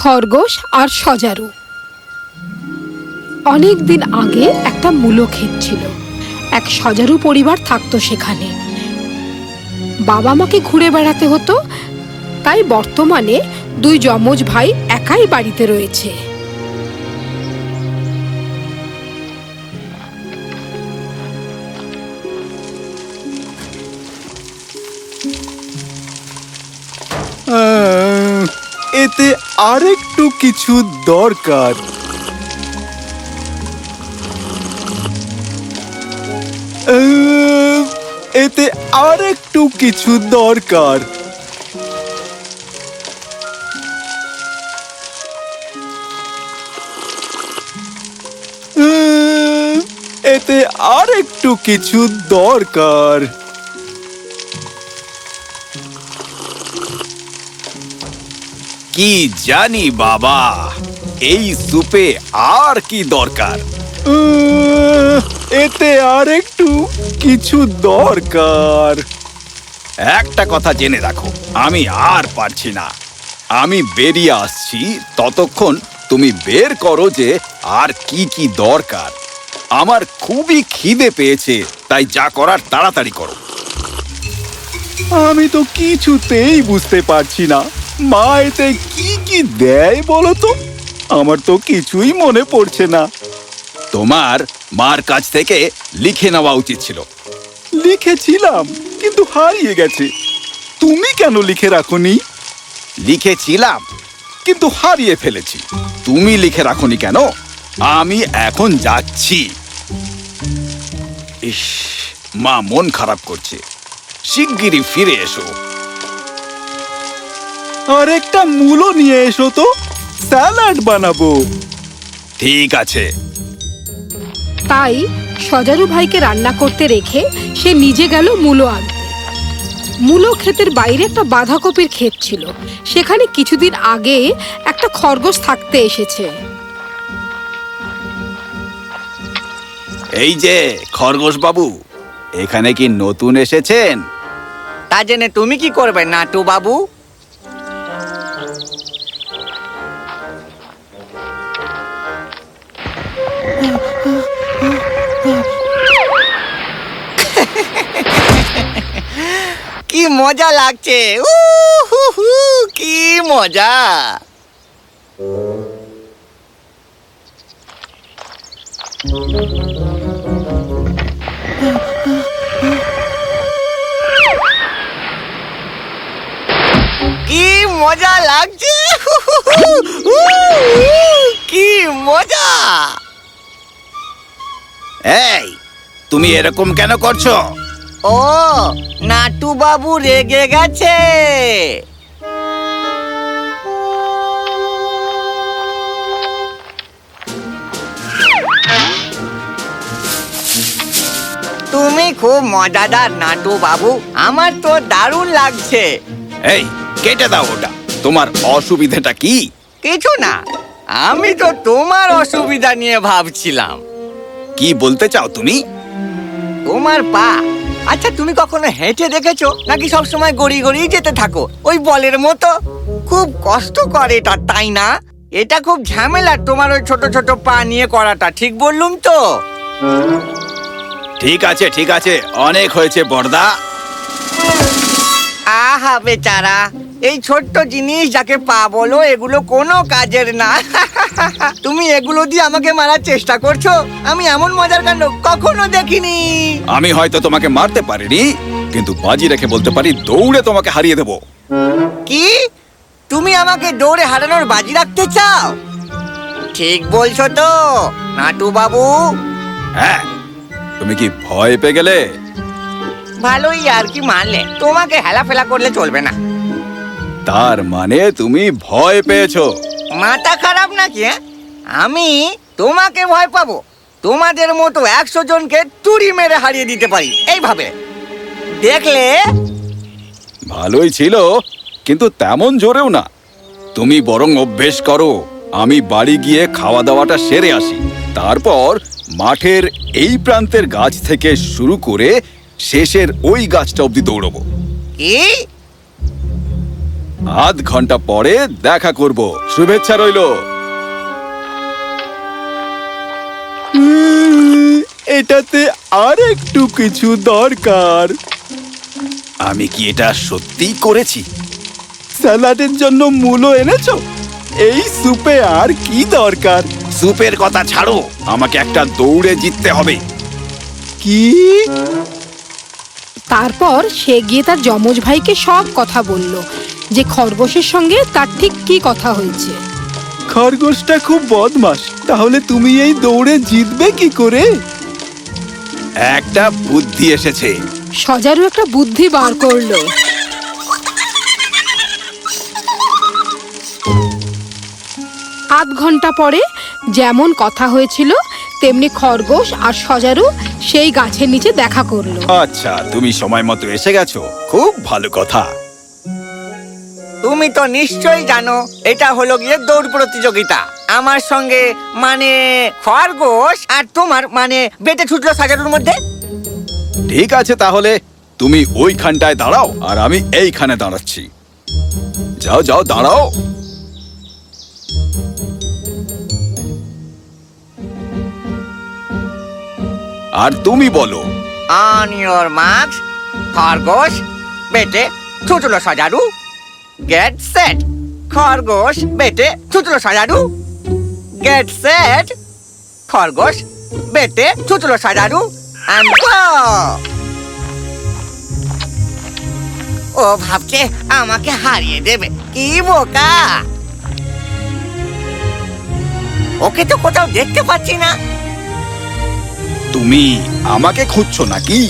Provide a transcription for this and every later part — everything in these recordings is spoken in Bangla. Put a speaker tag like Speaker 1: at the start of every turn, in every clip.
Speaker 1: খরগোশ আর সজারু। অনেক দিন আগে একটা মূলো ক্ষেত ছিল। এক সজারু পরিবার থাকতো সেখানে। বাবা মাকে ঘুরে বেড়াতে হতো, তাই বর্তমানে দুই যমজ ভাই একাই বাড়িতে রয়েছে।
Speaker 2: এতে আরেকটু কিছু দরকার। এতে আরেকটু কিছু দরকার। এতে আরেকটু কিছু দরকার।
Speaker 3: কি জানি বাবা? এই সুপে আর কি দরকার?
Speaker 2: এতে আর একটু কিছু দরকার।
Speaker 3: একটা কথা জেনে রাখো, আমি আর পারছি না। আমি বেরিয়ে আসছি, ততক্ষণ তুমি বের করো যে আর কি কি দরকার। আমার খুবই খিদে পেয়েছে, তাই যা করার তাড়াতাড়ি করো।
Speaker 2: আমি তো কিছুতেই বুঝতে পারছি না। মা এতে কি কি দেয় বলো তো? আমার তো কিছুই মনে পড়ছে না।
Speaker 3: তোমার মার কাছ থেকে লিখে নেওয়া উচিত ছিল।
Speaker 2: লিখেছিলাম কিন্তু হারিয়ে গেছে। তুমি কেন লিখে রাখোনি?
Speaker 3: লিখেছিলাম কিন্তু হারিয়ে ফেলেছি। তুমি লিখে রাখনি কেন? আমি এখন যাচ্ছি। ইস মা মন খারাপ করছে। শিগগিরই ফিরে এসো।
Speaker 2: আর একটা মূলো নিয়ে এসো তো। স্যালাড বানাবো।
Speaker 3: ঠিক আছে।
Speaker 1: তাই সজারু ভাইকে রান্না করতে রেখে সে নিজে গেল মূলো আনতে। মূলো ক্ষেতের বাইরে একটা বাঁধাকপির ক্ষেত ছিল। সেখানে কিছুদিন আগে একটা খরগোশ থাকতে এসেছে।
Speaker 3: এই যে খরগোশ বাবু এখানে কি নতুন এসেছেন?
Speaker 4: তা জেনে তুমি কি করবে নাটু বাবু? কি মজা লাগছে। হু, কি মজা। কি মজা লাগছে। কি মজা।
Speaker 3: এই তুমি এরকম কেন করছ?
Speaker 4: ও নাটু বাবু রেগে গেছে। তুমি খুব মজাদার নাটু বাবু আমার তো দারুণ লাগছে।
Speaker 3: এই কেটে দাও ওটা। তোমার অসুবিধাটা কি?
Speaker 4: কিছু না আমি তো তোমার অসুবিধা নিয়ে ভাবছিলাম।
Speaker 3: কি বলতে চাও তুমি?
Speaker 4: তোমার পা আচ্ছা তুমি কখনো হেঁটে দেখেছ? নাকি সব সময় গড়ি গড়ি যেতে থাকো? ওই বলের মতো? খুব কষ্ট করে এটা তাই না? এটা খুব ঝামেলা তোমার ওই ছোট ছোট পা নিয়ে করাটা ঠিক বললুম তো?
Speaker 3: ঠিক আছে ঠিক আছে। অনেক হয়েছে বর্দা
Speaker 4: আহা বেচারা। এই ছোট্ট জিনিস যাকে পা বলো এগুলো কোনো কাজের না। তুমি এগুলো দিয়ে আমাকে মারার চেষ্টা করছ। আমি এমন মজার কাণ্ড কখনো দেখিনি।
Speaker 3: আমি হয়তো তোমাকে মারতে পারিনি কিন্তু বাজি রেখে বলতে পারি দৌড়ে তোমাকে হারিয়ে দেবো।
Speaker 4: কি? তুমি আমাকে দৌড়ে হারানোর বাজি রাখতে চাও? ঠিক বলছো তো নাটু বাবু
Speaker 3: হ্যাঁ তুমি কি ভয় পেয়ে গেলে?
Speaker 4: ভালোই আর কি মানলে তোমাকে হেলাফেলা করলে চলবে না।
Speaker 3: তার মানে তুমি ভয় পেয়েছ।
Speaker 4: মাথা খারাপ নাকি হ্যাঁ? আমি তোমাকে ভয় পাবো। তোমাদের মতো একশো জনকে তুড়ি মেরে হারিয়ে দিতে পারি এইভাবে। দেখলে?
Speaker 3: ভালোই ছিল কিন্তু তেমন জোরেও না। তুমি বরং অভ্যেস করো আমি বাড়ি গিয়ে খাওয়া দাওয়াটা সেরে আসি। তারপর মাঠের এই প্রান্তের গাছ থেকে শুরু করে শেষের ওই গাছটা অবধি দৌড়বো।
Speaker 4: কি?
Speaker 3: আধ ঘণ্টা পরে দেখা করব। শুভেচ্ছা রইল।
Speaker 2: এটাতে আর একটু কিছু দরকার।
Speaker 3: আমি কি এটা সত্যিই করেছি?
Speaker 2: স্যালাডের জন্য মূলো এনেছো? এই সুপে আর কি দরকার?
Speaker 3: সুপের কথা ছাড়ো আমাকে একটা দৌড়ে জিততে হবে।
Speaker 2: কি?
Speaker 1: তারপর সে গিয়ে তার যমজ ভাইকে সব কথা বলল। যে খরগোশের সঙ্গে তার ঠিক কি কথা হয়েছে?
Speaker 2: খরগোশটা খুব বদমাস তাহলে তুমি এই দৌড়ে জিতবে কি করে?
Speaker 3: একটা বুদ্ধি এসেছে।
Speaker 1: সজারু একটা বুদ্ধি বার করল। আধ ঘণ্টা পরে যেমন কথা হয়েছিল তেমনি খরগোশ আর সজারু সেই গাছের নিচে দেখা করল।
Speaker 3: আচ্ছা তুমি সময় মতো এসে গেছো। খুব ভালো কথা।
Speaker 4: তুমি তো নিশ্চয়ই জানো এটা হলো গিয়ে দৌড় প্রতিযোগিতা। আমার সঙ্গে মানে খরগোশ আর তোমার মানে বেটে ছুটলো সাজানোর মধ্যে।
Speaker 3: ঠিক আছে তাহলে তুমি ওইখানটায় দাঁড়াও আর আমি এইখানে দাঁড়াচ্ছি। যাও যাও দাঁড়াও। আর তুমি বলো।
Speaker 4: অন ইয়োর খরগোশ বেটে ছুটলো সাজারু। গেট সেট খরগোশ বেটে সাজারু। গেট সেট খরগোশ বেটে সাজারু। ও ভাবছে আমাকে হারিয়ে দেবে। কি বোকা? ওকে তো কোথাও দেখতে পাচ্ছি না।
Speaker 3: তুমি আমাকে খুঁজছো নাকি?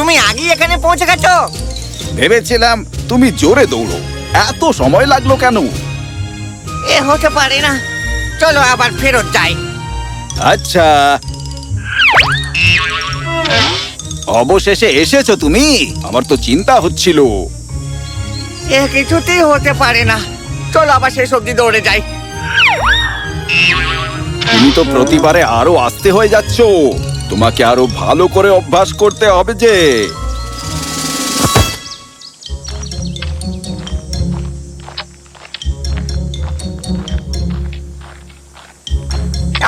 Speaker 4: তুমি আগেই এখানে পৌঁছে গেছো?
Speaker 3: ভেবেছিলাম তুমি জোরে দৌড়ো। এত সময় লাগল কেন?
Speaker 4: এ হতে পারে না। চলো আবার ফেরত যাই।
Speaker 3: আচ্ছা। অবশেষে এসেছ তুমি? আমার তো চিন্তা হচ্ছিল।
Speaker 4: এ কিছুতেই হতে পারে না। চলো আবার শেষ অব্দি দৌড়ে যাই।
Speaker 3: তুমি তো প্রতিবারে আরও আসতে হয়ে যাচ্ছ। তোমাকে আরও ভালো করে অভ্যাস করতে হবে যে।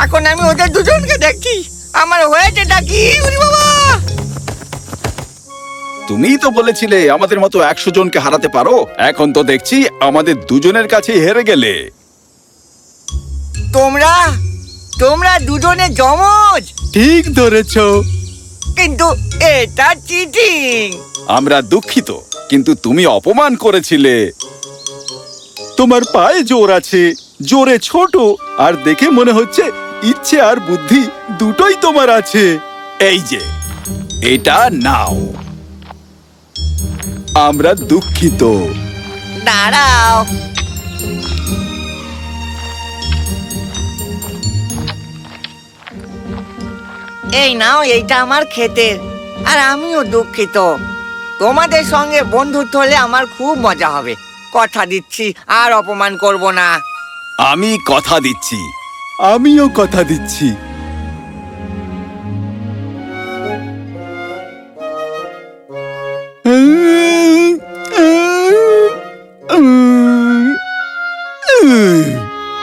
Speaker 4: এখন আমি ওদের দুজনকে দেখছি। আমার হয়েছে বাবা?
Speaker 3: তুমিই তো বলেছিলে আমাদের মতো একশো জনকে হারাতে পারো। এখন তো দেখছি আমাদের দুজনের কাছে হেরে গেলে।
Speaker 4: তোমরা তোমরা দুজনে জমজ
Speaker 2: ঠিক ধরেছ।
Speaker 4: কিন্তু এটা চিটিং।
Speaker 3: আমরা দুঃখিত কিন্তু তুমি অপমান করেছিলে।
Speaker 2: তোমার পায়ে জোর আছে জোরে ছোট আর দেখে মনে হচ্ছে ইচ্ছে আর বুদ্ধি দুটোই তোমার আছে।
Speaker 3: এই যে এটা নাও।
Speaker 2: আমরা দুঃখিত।
Speaker 4: দাঁড়াও। এই নাও এইটা আমার ক্ষেতের। আর আমিও দুঃখিত। তোমাদের সঙ্গে বন্ধুত্ব হলে আমার খুব মজা হবে। কথা দিচ্ছি আর অপমান করব না।
Speaker 3: আমি কথা দিচ্ছি।
Speaker 2: আমিও কথা দিচ্ছি।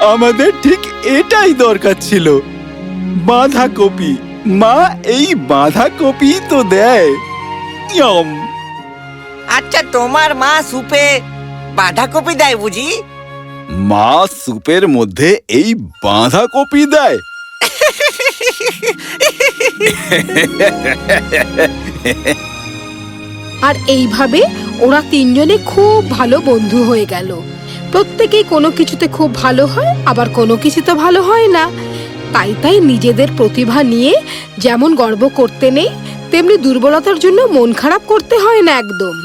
Speaker 2: আমাদের ঠিক এটাই দরকার ছিল। বাঁধাকপি। মা এই বাঁধাকপি তো দেয়। ইয়ম।
Speaker 4: আচ্ছা তোমার মা সুপে বাঁধাকপি দেয় বুঝি?
Speaker 3: মা স্যুপের মধ্যে এই বাঁধাকপি দেয়।
Speaker 1: আর এইভাবে ওরা তিনজনে খুব ভালো বন্ধু হয়ে গেল। প্রত্যেকেই কোনো কিছুতে খুব ভালো হয় আবার কোনো কিছুতে ভালো হয় না। তাই তাই নিজেদের প্রতিভা নিয়ে যেমন গর্ব করতে নেই, তেমনি দুর্বলতার জন্য মন খারাপ করতে হয় না একদম।